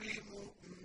be mu'min.